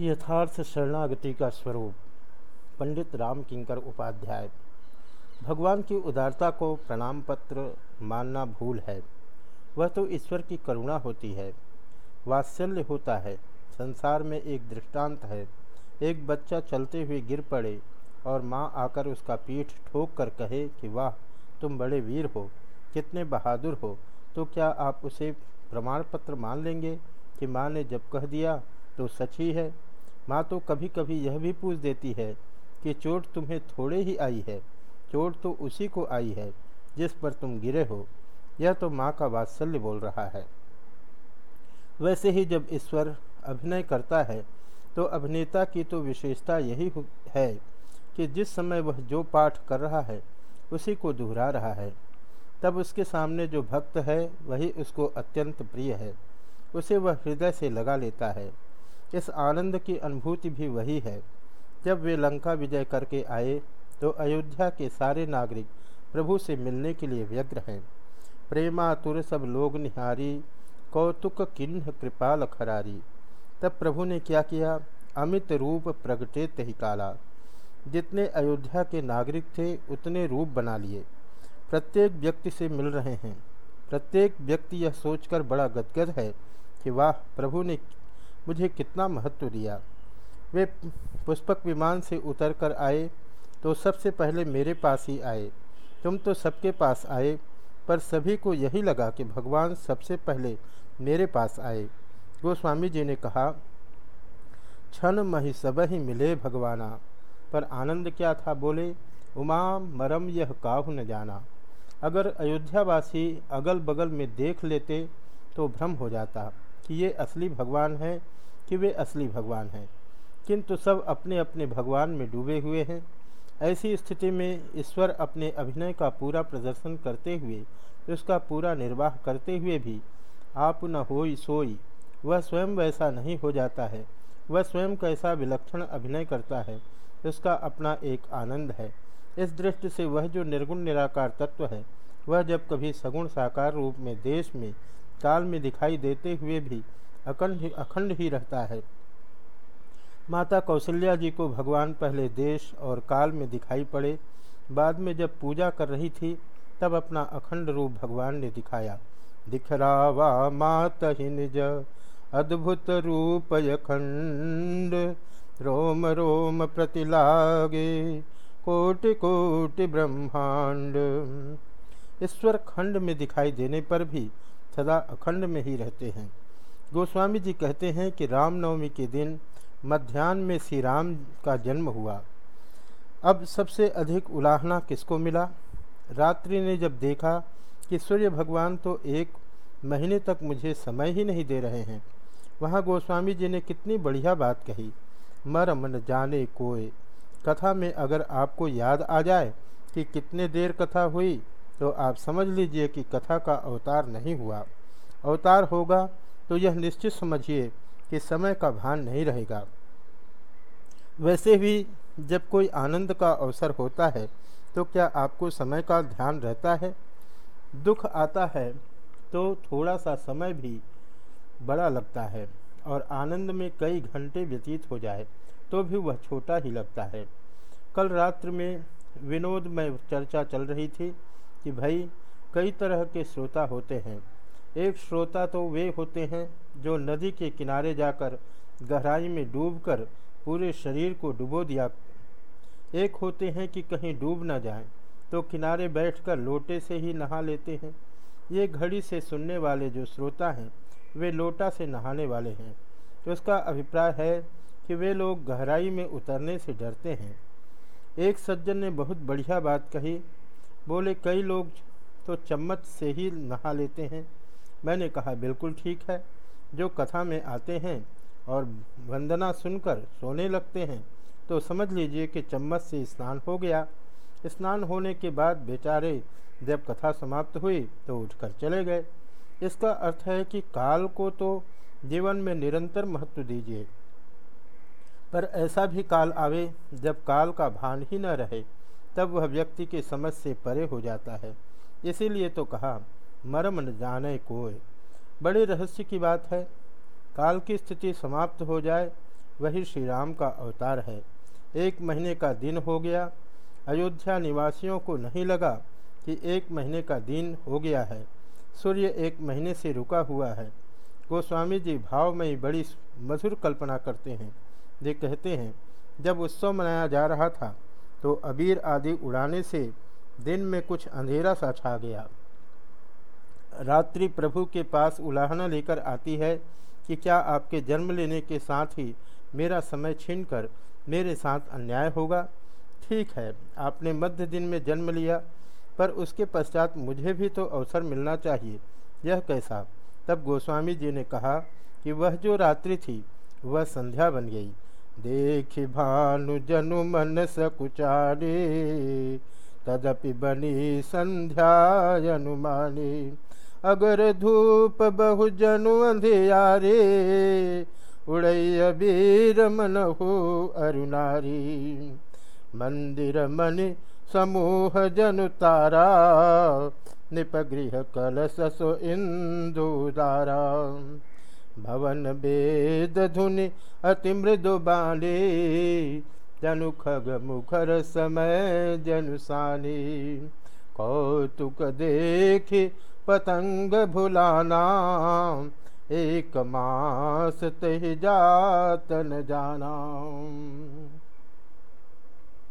यथार्थ शरणागति का स्वरूप, पंडित राम किंकर उपाध्याय। भगवान की उदारता को प्रणाम पत्र मानना भूल है। वह तो ईश्वर की करुणा होती है। वात्सल्य होता है। संसार में एक दृष्टांत है। एक बच्चा चलते हुए गिर पड़े और माँ आकर उसका पीठ ठोक कर कहे कि, वाह, तुम बड़े वीर हो। कितने बहादुर हो। तो क्या आप उसे प्रमाण पत्र मान लेंगे कि माँ ने जब कह दिया तो सच ही है? माँ तो कभी कभी यह भी पूछ देती है कि चोट तुम्हें थोड़े ही आई है, चोट तो उसी को आई है जिस पर तुम गिरे हो। यह तो माँ का वात्सल्य बोल रहा है। वैसे ही जब ईश्वर अभिनय करता है तो अभिनेता की तो विशेषता यही है कि जिस समय वह जो पाठ कर रहा है, उसी को दोहरा रहा है। तब उसके सामने जो भक्त है, वही उसको अत्यंत प्रिय है। उसे वह हृदय से लगा लेता है। इस आनंद की अनुभूति भी वही है। जब वे लंका विजय करके आए तो अयोध्या के सारे नागरिक प्रभु से मिलने के लिए व्यग्र हैं। प्रेमातुर सब लोग निहारी, कौतुक किन्ह कृपाल खरारी। तब प्रभु ने क्या किया? अमित रूप प्रगटे तही काला जितने अयोध्या के नागरिक थे, उतने रूप बना लिए। प्रत्येक व्यक्ति से मिल रहे हैं। प्रत्येक व्यक्ति यह सोचकर बड़ा गदगद है कि वाह, प्रभु ने मुझे कितना महत्व दिया। वे पुष्पक विमान से उतर कर आए तो सबसे पहले मेरे पास ही आए। तुम तो सबके पास आए, पर सभी को यही लगा कि भगवान सबसे पहले मेरे पास आए। गोस्वामी जी ने कहा, क्षण मही सब ही मिले भगवाना, पर आनंद क्या था बोले? उमा मरम यह काहू न जाना। अगर अयोध्यावासी अगल बगल में देख लेते तो भ्रम हो जाता कि ये असली भगवान है कि वे असली भगवान हैं। किंतु सब अपने अपने भगवान में डूबे हुए हैं। ऐसी स्थिति में ईश्वर अपने अभिनय का पूरा प्रदर्शन करते हुए, उसका पूरा निर्वाह करते हुए भी, आप न होई सोई, वह स्वयं वैसा नहीं हो जाता है। वह स्वयं कैसा विलक्षण अभिनय करता है, उसका अपना एक आनंद है। इस दृष्टि से वह जो निर्गुण निराकार तत्व है, वह जब कभी सगुण साकार रूप में देश में, काल में दिखाई देते हुए भी अखंड अखंड ही रहता है। माता कौशल्या जी को भगवान पहले देश और काल में दिखाई पड़े। बाद में जब पूजा कर रही थी, तब अपना अखंड रूप भगवान ने दिखाया। दिखरावा मात ही निज अद्भुत रूप अखंड रोम रोम प्रतिलागे, कोटि कोटि ब्रह्मांड। ईश्वर खंड में दिखाई देने पर भी सदा अखंड में ही रहते हैं। गोस्वामी जी कहते हैं कि रामनवमी के दिन मध्यान्ह में श्री राम का जन्म हुआ। अब सबसे अधिक उलाहना किसको मिला? रात्रि ने जब देखा कि सूर्य भगवान तो एक महीने तक मुझे समय ही नहीं दे रहे हैं, वहाँ गोस्वामी जी ने कितनी बढ़िया बात कही। मर मन जाने कोय कथा में अगर आपको याद आ जाए कि कितने देर कथा हुई तो आप समझ लीजिए कि कथा का अवतार नहीं हुआ। अवतार होगा तो यह निश्चित समझिए कि समय का भान नहीं रहेगा। वैसे भी जब कोई आनंद का अवसर होता है तो क्या आपको समय का ध्यान रहता है? दुख आता है तो थोड़ा सा समय भी बड़ा लगता है और आनंद में कई घंटे व्यतीत हो जाए तो भी वह छोटा ही लगता है। कल रात्र में विनोद में चर्चा चल रही थी कि भाई, कई तरह के श्रोता होते हैं। एक श्रोता तो वे होते हैं जो नदी के किनारे जाकर गहराई में डूबकर पूरे शरीर को डुबो दिया। एक होते हैं कि कहीं डूब ना जाए तो किनारे बैठकर लोटे से ही नहा लेते हैं। ये घड़ी से सुनने वाले जो श्रोता हैं, वे लोटा से नहाने वाले हैं। उसका अभिप्राय है कि वे लोग गहराई में उतरने से डरते हैं। एक सज्जन ने बहुत बढ़िया बात कही, बोले, कई लोग तो चम्मच से ही नहा लेते हैं। मैंने कहा, बिल्कुल ठीक है। जो कथा में आते हैं और वंदना सुनकर सोने लगते हैं तो समझ लीजिए कि चम्मच से स्नान हो गया। स्नान होने के बाद बेचारे जब कथा समाप्त हुई तो उठकर चले गए। इसका अर्थ है कि काल को तो जीवन में निरंतर महत्व दीजिए, पर ऐसा भी काल आवे जब काल का भान ही न रहे, तब वह व्यक्ति के समझ से परे हो जाता है। इसीलिए तो कहा मरम न जाने कोय बड़े रहस्य की बात है। काल की स्थिति समाप्त हो जाए, वही श्री राम का अवतार है। एक महीने का दिन हो गया। अयोध्या निवासियों को नहीं लगा कि एक महीने का दिन हो गया है। सूर्य एक महीने से रुका हुआ है। गोस्वामी जी भाव में ही बड़ी मधुर कल्पना करते हैं। वे कहते हैं, जब उत्सव मनाया जा रहा था तो अबीर आदि उड़ाने से दिन में कुछ अंधेरा सा छा गया। रात्रि प्रभु के पास उलाहना लेकर आती है कि क्या आपके जन्म लेने के साथ ही मेरा समय छीन कर मेरे साथ अन्याय होगा? ठीक है, आपने मध्य दिन में जन्म लिया, पर उसके पश्चात मुझे भी तो अवसर मिलना चाहिए। यह कैसा? तब गोस्वामी जी ने कहा कि वह जो रात्रि थी, वह संध्या बन गई। देख भानु जनु मन सकुचारे, तदपि बनी संध्या अनुमानी। अगर धूप बहु जनु अंधियारे उड़ैया वीर मन हो अरुणारी। मंदिर मनि समूह जनु तारा निपगृह कलश सो इंदुदारा भवन वेद धुनि अति मृदु बाले, जनु खग मुखर समय जनुसानी कौतुक देख पतंग भुलाना एक मास तह जात न जाना।